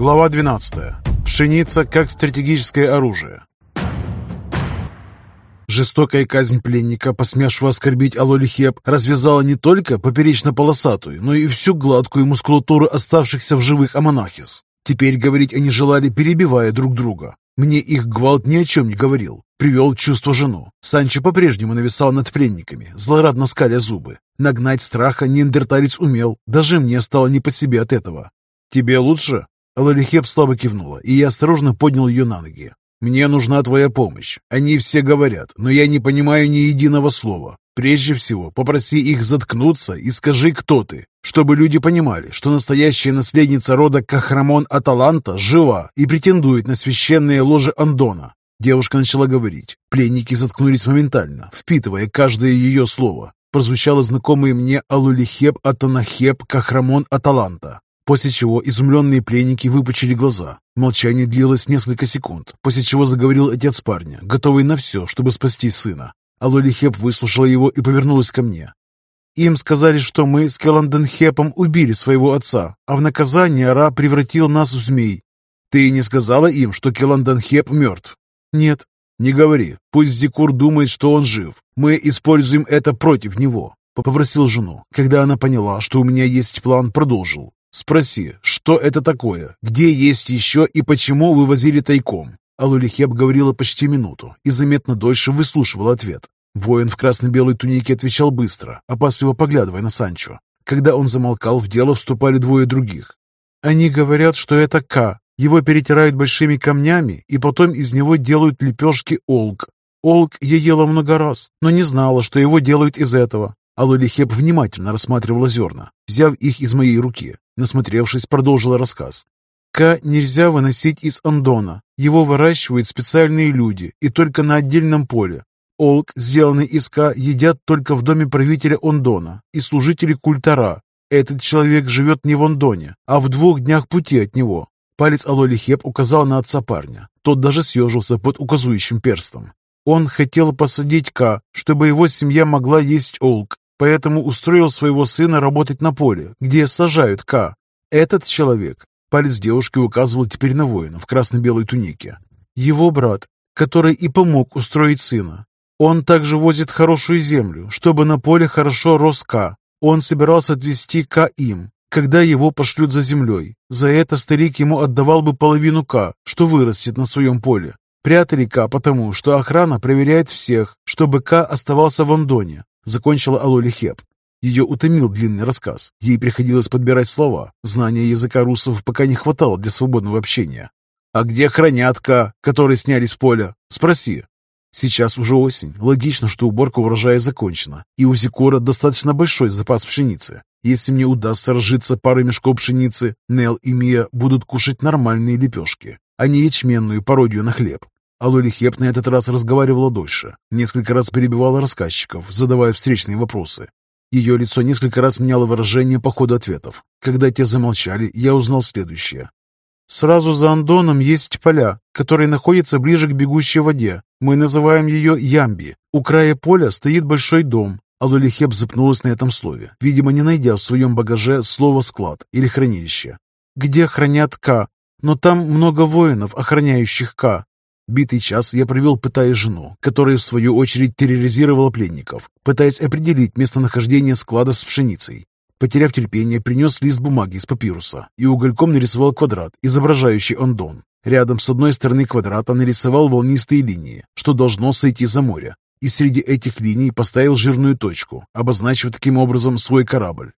Глава 12. Пшеница как стратегическое оружие. Жестокая казнь пленника, посмевшего оскорбить Алоли Хеп, развязала не только поперечно-полосатую, но и всю гладкую мускулатуру оставшихся в живых амонахис. Теперь говорить они желали, перебивая друг друга. Мне их гвалт ни о чем не говорил. Привел чувство жену. Санчо по-прежнему нависал над пленниками, злорадно скаля зубы. Нагнать страха неандерталец умел. Даже мне стало не по себе от этого. «Тебе лучше?» Алалихеп слабо кивнула, и я осторожно поднял ее на ноги. «Мне нужна твоя помощь. Они все говорят, но я не понимаю ни единого слова. Прежде всего, попроси их заткнуться и скажи, кто ты, чтобы люди понимали, что настоящая наследница рода Кахрамон Аталанта жива и претендует на священное ложе Андона». Девушка начала говорить. Пленники заткнулись моментально, впитывая каждое ее слово. Прозвучало знакомое мне Алулихеп Атанахеп Кахрамон Аталанта. После чего изумленные пленники выпучили глаза. Молчание длилось несколько секунд, после чего заговорил отец парня, готовый на все, чтобы спасти сына. Алолихеп выслушала его и повернулась ко мне. «Им сказали, что мы с Келанденхепом убили своего отца, а в наказание Ра превратил нас в змей. Ты не сказала им, что Келанденхеп мертв?» «Нет». «Не говори. Пусть Зикур думает, что он жив. Мы используем это против него», — попросил жену. Когда она поняла, что у меня есть план, продолжил. Спроси, что это такое, где есть еще и почему вывозили тайком. Алулихеп говорила почти минуту и заметно дольше выслушивала ответ. Воин в красно-белой тунике отвечал быстро, опасливо поглядывая на Санчо. Когда он замолкал, в дело вступали двое других. «Они говорят, что это К. Его перетирают большими камнями, и потом из него делают лепешки олк. Олк я ела много раз, но не знала, что его делают из этого. Алулихеп внимательно рассматривала зерна, взяв их из моей руки. Насмотревшись, продолжила рассказ. К нельзя выносить из Андона. Его выращивают специальные люди и только на отдельном поле. Олк, сделанный из К, едят только в доме правителя Ондона и служители культара. Этот человек живет не в Ондоне, а в двух днях пути от него. Палец Алоли Хеп указал на отца парня. Тот даже съежился под указующим перстом. Он хотел посадить К, чтобы его семья могла есть Олк, поэтому устроил своего сына работать на поле, где сажают К. Этот человек, палец девушки указывал теперь на воина в красно-белой тунике, его брат, который и помог устроить сына. Он также возит хорошую землю, чтобы на поле хорошо рос К. Он собирался отвезти К им, когда его пошлют за землей. За это старик ему отдавал бы половину К, что вырастет на своем поле. Прятали К потому, что охрана проверяет всех, чтобы К оставался в Андоне, закончила Алоли Хеп. Ее утомил длинный рассказ. Ей приходилось подбирать слова. Знания языка русов пока не хватало для свободного общения. «А где хранятка, которые сняли с поля? Спроси». Сейчас уже осень. Логично, что уборка урожая закончена, и у Зикора достаточно большой запас пшеницы. Если мне удастся разжиться парой мешков пшеницы, Нел и Мия будут кушать нормальные лепешки, а не ячменную пародию на хлеб. А Лоли Хеп на этот раз разговаривала дольше, несколько раз перебивала рассказчиков, задавая встречные вопросы. Ее лицо несколько раз меняло выражение по ходу ответов. Когда те замолчали, я узнал следующее. «Сразу за Андоном есть поля, которые находятся ближе к бегущей воде. Мы называем ее Ямби. У края поля стоит большой дом». Алулихеп запнулась на этом слове, видимо, не найдя в своем багаже слово «склад» или «хранилище». «Где хранят К? Но там много воинов, охраняющих К. Битый час я провел, пытая жену, которая, в свою очередь, терроризировала пленников, пытаясь определить местонахождение склада с пшеницей. Потеряв терпение, принес лист бумаги из папируса и угольком нарисовал квадрат, изображающий Ондон. Рядом с одной стороны квадрата нарисовал волнистые линии, что должно сойти за море, и среди этих линий поставил жирную точку, обозначив таким образом свой корабль.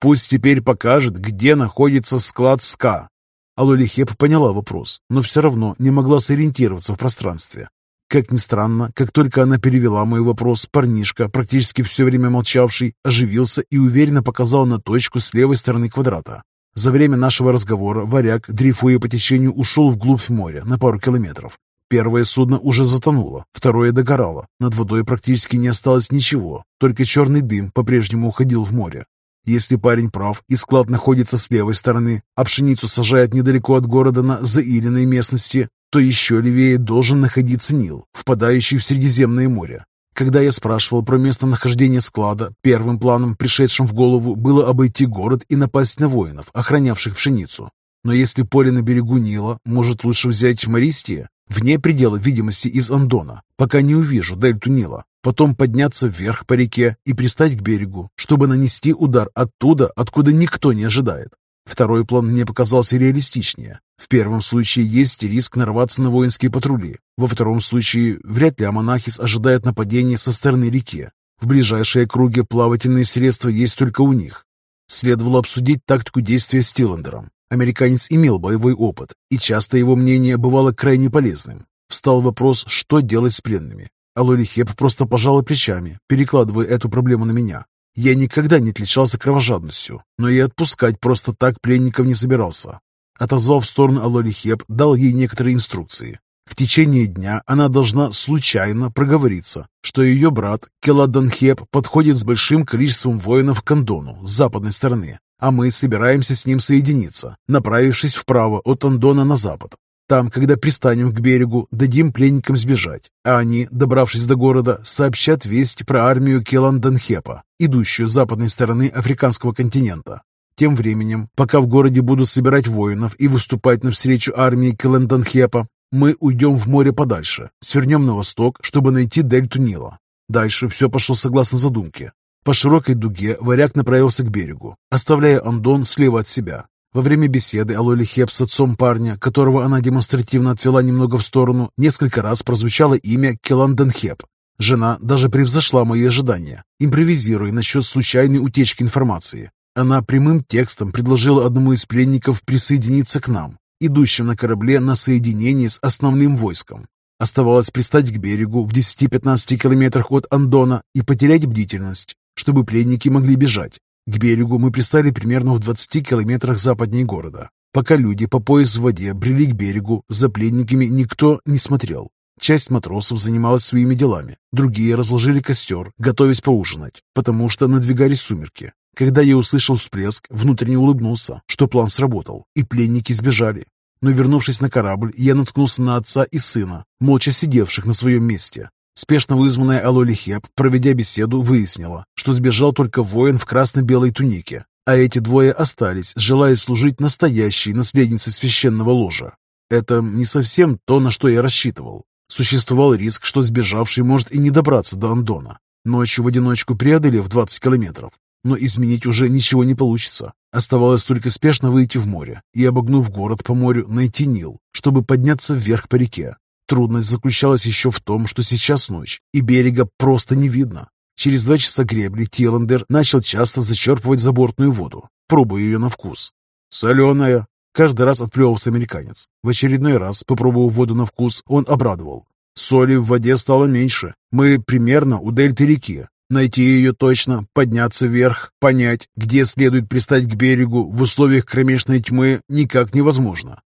Пусть теперь покажет, где находится склад СКА, Алолихеп поняла вопрос, но все равно не могла сориентироваться в пространстве. Как ни странно, как только она перевела мой вопрос, парнишка, практически все время молчавший, оживился и уверенно показал на точку с левой стороны квадрата. За время нашего разговора варяг, дрейфуя по течению, ушел вглубь моря на пару километров. Первое судно уже затонуло, второе догорало. Над водой практически не осталось ничего, только черный дым по-прежнему уходил в море. Если парень прав и склад находится с левой стороны, а пшеницу сажают недалеко от города на заиленной местности, то еще левее должен находиться Нил, впадающий в Средиземное море. Когда я спрашивал про местонахождение склада, первым планом, пришедшим в голову, было обойти город и напасть на воинов, охранявших пшеницу. Но если поле на берегу Нила, может лучше взять Мористия? Вне предела видимости из Андона, пока не увижу дельту Нила. Потом подняться вверх по реке и пристать к берегу, чтобы нанести удар оттуда, откуда никто не ожидает. Второй план мне показался реалистичнее. В первом случае есть риск нарваться на воинские патрули. Во втором случае вряд ли Аманахис ожидает нападения со стороны реки. В ближайшей округе плавательные средства есть только у них. Следовало обсудить тактику действия с Тиллендером. Американец имел боевой опыт, и часто его мнение бывало крайне полезным. Встал вопрос, что делать с пленными. Алоли Хеп просто пожала плечами, перекладывая эту проблему на меня. Я никогда не отличался кровожадностью, но и отпускать просто так пленников не собирался. Отозвав в сторону Алоли Хеп, дал ей некоторые инструкции. В течение дня она должна случайно проговориться, что ее брат Келадан Хеп подходит с большим количеством воинов к Андону с западной стороны, а мы собираемся с ним соединиться, направившись вправо от Андона на запад. Там, когда пристанем к берегу, дадим пленникам сбежать, а они, добравшись до города, сообщат весть про армию Келанданхепа, идущую с западной стороны африканского континента. Тем временем, пока в городе будут собирать воинов и выступать навстречу армии Келанданхепа, мы уйдем в море подальше, свернем на восток, чтобы найти дельту Нила. Дальше все пошло согласно задумке. По широкой дуге варяг направился к берегу, оставляя Андон слева от себя, во время беседы Алоли Хеп с отцом парня, которого она демонстративно отвела немного в сторону, несколько раз прозвучало имя Келанден Хеп. Жена даже превзошла мои ожидания, импровизируя насчет случайной утечки информации. Она прямым текстом предложила одному из пленников присоединиться к нам, идущим на корабле на соединение с основным войском. Оставалось пристать к берегу в 10-15 километрах от Андона и потерять бдительность, чтобы пленники могли бежать. К берегу мы пристали примерно в 20 километрах западнее города. Пока люди по пояс в воде брели к берегу, за пленниками никто не смотрел. Часть матросов занималась своими делами, другие разложили костер, готовясь поужинать, потому что надвигались сумерки. Когда я услышал всплеск, внутренне улыбнулся, что план сработал, и пленники сбежали. Но вернувшись на корабль, я наткнулся на отца и сына, молча сидевших на своем месте. Спешно вызванная Алоли Хеп, проведя беседу, выяснила, что сбежал только воин в красно-белой тунике, а эти двое остались, желая служить настоящей наследнице священного ложа. Это не совсем то, на что я рассчитывал. Существовал риск, что сбежавший может и не добраться до Андона, ночью в одиночку преодолев 20 километров. Но изменить уже ничего не получится. Оставалось только спешно выйти в море и, обогнув город по морю, найти Нил, чтобы подняться вверх по реке. Трудность заключалась еще в том, что сейчас ночь, и берега просто не видно. Через два часа гребли Тиландер начал часто зачерпывать забортную воду, пробуя ее на вкус. «Соленая!» Каждый раз отплевывался американец. В очередной раз, попробовав воду на вкус, он обрадовал. «Соли в воде стало меньше. Мы примерно у дельты реки. Найти ее точно, подняться вверх, понять, где следует пристать к берегу в условиях кромешной тьмы никак невозможно.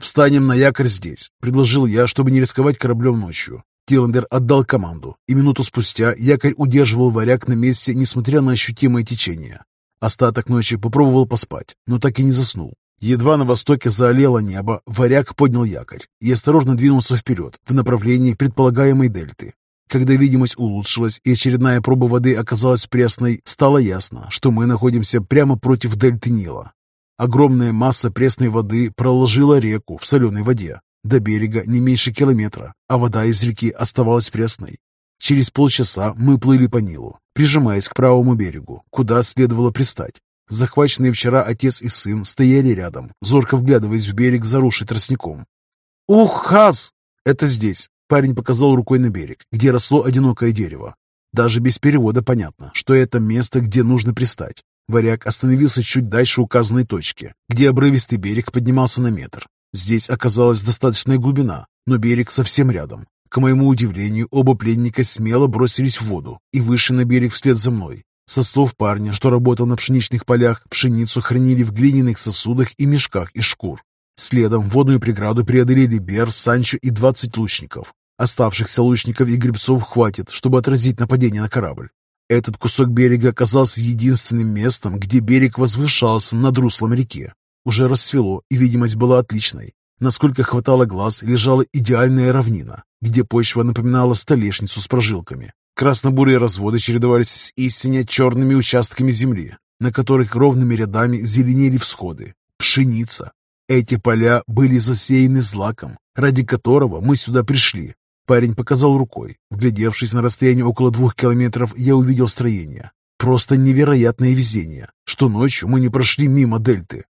«Встанем на якорь здесь», — предложил я, чтобы не рисковать кораблем ночью. Тиландер отдал команду, и минуту спустя якорь удерживал варяг на месте, несмотря на ощутимое течение. Остаток ночи попробовал поспать, но так и не заснул. Едва на востоке заолело небо, варяг поднял якорь и осторожно двинулся вперед в направлении предполагаемой дельты. Когда видимость улучшилась и очередная проба воды оказалась пресной, стало ясно, что мы находимся прямо против дельты Нила. Огромная масса пресной воды проложила реку в соленой воде. До берега не меньше километра, а вода из реки оставалась пресной. Через полчаса мы плыли по Нилу, прижимаясь к правому берегу, куда следовало пристать. Захваченные вчера отец и сын стояли рядом, зорко вглядываясь в берег, заросший тростником. «Ух, Хаз!» «Это здесь!» Парень показал рукой на берег, где росло одинокое дерево. Даже без перевода понятно, что это место, где нужно пристать. Варяг остановился чуть дальше указанной точки, где обрывистый берег поднимался на метр. Здесь оказалась достаточная глубина, но берег совсем рядом. К моему удивлению, оба пленника смело бросились в воду и вышли на берег вслед за мной. Со слов парня, что работал на пшеничных полях, пшеницу хранили в глиняных сосудах и мешках из шкур. Следом водную преграду преодолели Бер, Санчо и 20 лучников. Оставшихся лучников и гребцов хватит, чтобы отразить нападение на корабль. Этот кусок берега оказался единственным местом, где берег возвышался над руслом реки. Уже рассвело, и видимость была отличной. Насколько хватало глаз, лежала идеальная равнина, где почва напоминала столешницу с прожилками. Красно-бурые разводы чередовались с истинно черными участками земли, на которых ровными рядами зеленели всходы. Пшеница. Эти поля были засеяны злаком, ради которого мы сюда пришли. Парень показал рукой. Вглядевшись на расстояние около двух километров, я увидел строение. Просто невероятное везение, что ночью мы не прошли мимо дельты.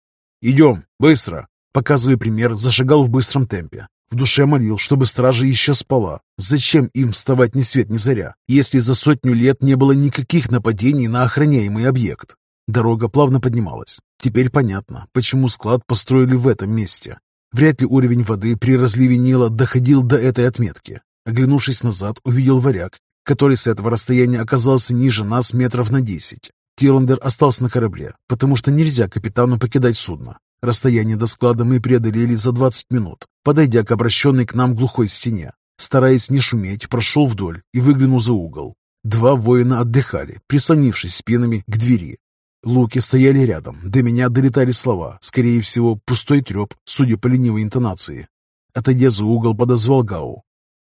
«Идем, быстро!» Показывая пример, зашагал в быстром темпе. В душе молил, чтобы стража еще спала. Зачем им вставать ни свет ни заря, если за сотню лет не было никаких нападений на охраняемый объект? Дорога плавно поднималась. Теперь понятно, почему склад построили в этом месте. Вряд ли уровень воды при разливе Нила доходил до этой отметки. Оглянувшись назад, увидел варяг, который с этого расстояния оказался ниже нас метров на десять. Тиландер остался на корабле, потому что нельзя капитану покидать судно. Расстояние до склада мы преодолели за 20 минут, подойдя к обращенной к нам глухой стене. Стараясь не шуметь, прошел вдоль и выглянул за угол. Два воина отдыхали, прислонившись спинами к двери. Луки стояли рядом, до меня долетали слова, скорее всего, пустой треп, судя по ленивой интонации. Отойдя за угол, подозвал Гау.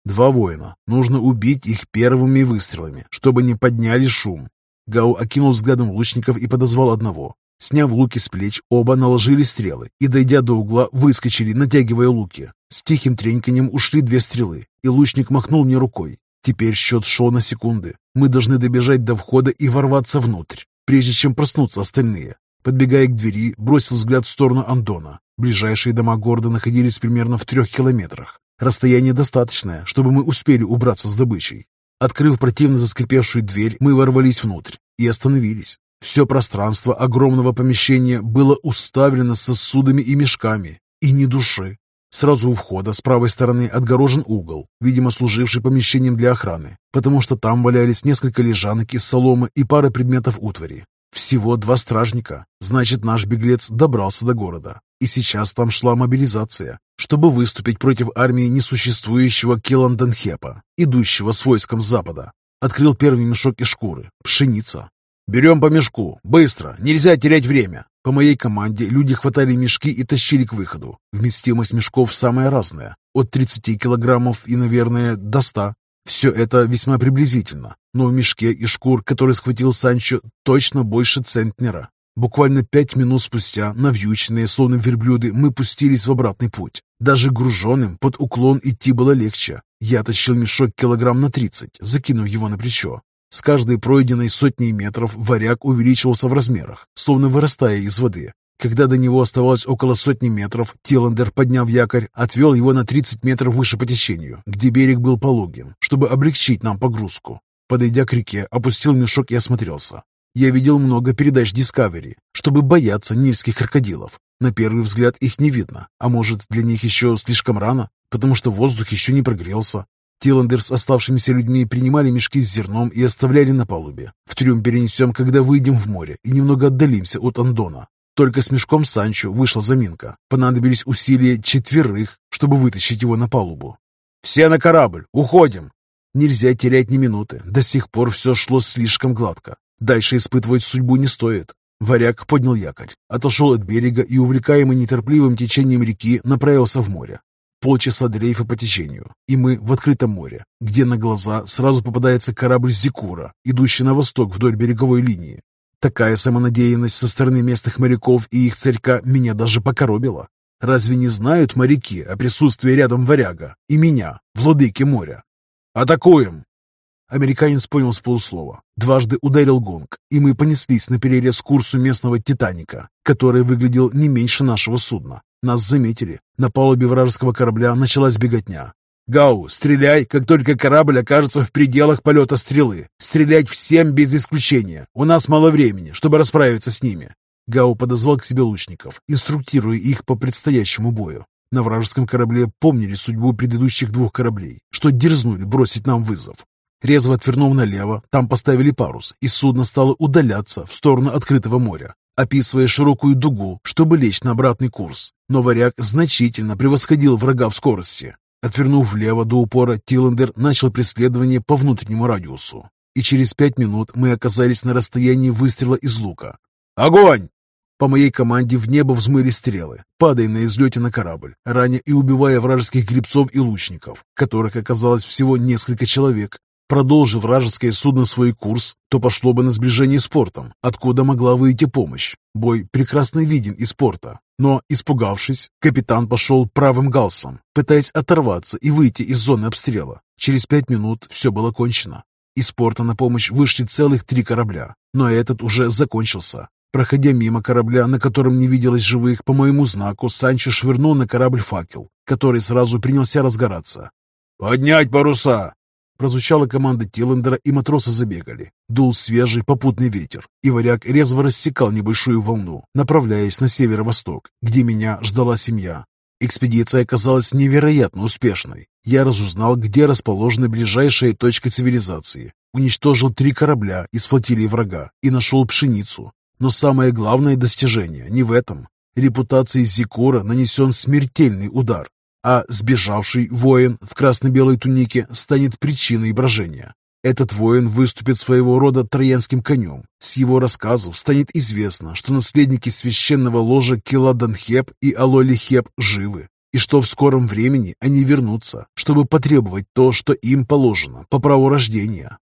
«Два воина. Нужно убить их первыми выстрелами, чтобы не подняли шум». Гау окинул взглядом лучников и подозвал одного. Сняв луки с плеч, оба наложили стрелы и, дойдя до угла, выскочили, натягивая луки. С тихим треньканьем ушли две стрелы, и лучник махнул мне рукой. Теперь счет шел на секунды. Мы должны добежать до входа и ворваться внутрь прежде чем проснутся остальные. Подбегая к двери, бросил взгляд в сторону Андона. Ближайшие дома города находились примерно в трех километрах. Расстояние достаточное, чтобы мы успели убраться с добычей. Открыв противно заскрипевшую дверь, мы ворвались внутрь и остановились. Все пространство огромного помещения было уставлено сосудами и мешками, и ни души. Сразу у входа с правой стороны отгорожен угол, видимо, служивший помещением для охраны, потому что там валялись несколько лежанок из соломы и пара предметов утвари. Всего два стражника, значит, наш беглец добрался до города. И сейчас там шла мобилизация, чтобы выступить против армии несуществующего Келанденхепа, идущего с войском запада. Открыл первый мешок из шкуры. Пшеница. «Берем по мешку. Быстро. Нельзя терять время». По моей команде люди хватали мешки и тащили к выходу. Вместимость мешков самая разная. От 30 килограммов и, наверное, до 100. Все это весьма приблизительно. Но в мешке и шкур, который схватил Санчо, точно больше центнера. Буквально пять минут спустя, навьюченные, словно верблюды, мы пустились в обратный путь. Даже груженным под уклон идти было легче. Я тащил мешок килограмм на 30, закинув его на плечо. С каждой пройденной сотней метров варяг увеличивался в размерах, словно вырастая из воды. Когда до него оставалось около сотни метров, Тиландер, подняв якорь, отвел его на 30 метров выше по течению, где берег был пологим, чтобы облегчить нам погрузку. Подойдя к реке, опустил мешок и осмотрелся. Я видел много передач Discovery, чтобы бояться нильских крокодилов. На первый взгляд их не видно, а может для них еще слишком рано, потому что воздух еще не прогрелся. Тиландер с оставшимися людьми принимали мешки с зерном и оставляли на палубе. В трюм перенесем, когда выйдем в море и немного отдалимся от Андона. Только с мешком Санчо вышла заминка. Понадобились усилия четверых, чтобы вытащить его на палубу. «Все на корабль! Уходим!» Нельзя терять ни минуты. До сих пор все шло слишком гладко. Дальше испытывать судьбу не стоит. Варяг поднял якорь, отошел от берега и, увлекаемый неторпливым течением реки, направился в море. Полчаса дрейфа по течению, и мы в открытом море, где на глаза сразу попадается корабль «Зикура», идущий на восток вдоль береговой линии. Такая самонадеянность со стороны местных моряков и их царька меня даже покоробила. Разве не знают моряки о присутствии рядом варяга и меня, владыки моря? «Атакуем!» Американец понял с полуслова. Дважды ударил гонг, и мы понеслись на перерез курсу местного «Титаника», который выглядел не меньше нашего судна. Нас заметили. На палубе вражеского корабля началась беготня. «Гау, стреляй, как только корабль окажется в пределах полета стрелы. Стрелять всем без исключения. У нас мало времени, чтобы расправиться с ними». Гау подозвал к себе лучников, инструктируя их по предстоящему бою. На вражеском корабле помнили судьбу предыдущих двух кораблей, что дерзнули бросить нам вызов. Резво отвернув налево, там поставили парус, и судно стало удаляться в сторону открытого моря описывая широкую дугу, чтобы лечь на обратный курс. Но варяг значительно превосходил врага в скорости. Отвернув влево до упора, Тиллендер начал преследование по внутреннему радиусу. И через пять минут мы оказались на расстоянии выстрела из лука. «Огонь!» По моей команде в небо взмыли стрелы, падая на излете на корабль, раня и убивая вражеских гребцов и лучников, которых оказалось всего несколько человек. Продолжив вражеское судно свой курс, то пошло бы на сближение с портом, откуда могла выйти помощь. Бой прекрасно виден из порта. Но, испугавшись, капитан пошел правым галсом, пытаясь оторваться и выйти из зоны обстрела. Через пять минут все было кончено. Из порта на помощь вышли целых три корабля, но этот уже закончился. Проходя мимо корабля, на котором не виделось живых, по моему знаку Санчо швырнул на корабль факел, который сразу принялся разгораться. «Поднять паруса!» Прозвучала команда Тиллендера, и матросы забегали. Дул свежий попутный ветер, и варяг резво рассекал небольшую волну, направляясь на северо-восток, где меня ждала семья. Экспедиция оказалась невероятно успешной. Я разузнал, где расположена ближайшая точка цивилизации, уничтожил три корабля из флотилии врага и нашел пшеницу. Но самое главное достижение не в этом. Репутации Зикора нанесен смертельный удар а сбежавший воин в красно-белой тунике станет причиной брожения. Этот воин выступит своего рода троянским конем. С его рассказов станет известно, что наследники священного ложа Киладанхеп и Алолихеп живы, и что в скором времени они вернутся, чтобы потребовать то, что им положено по праву рождения.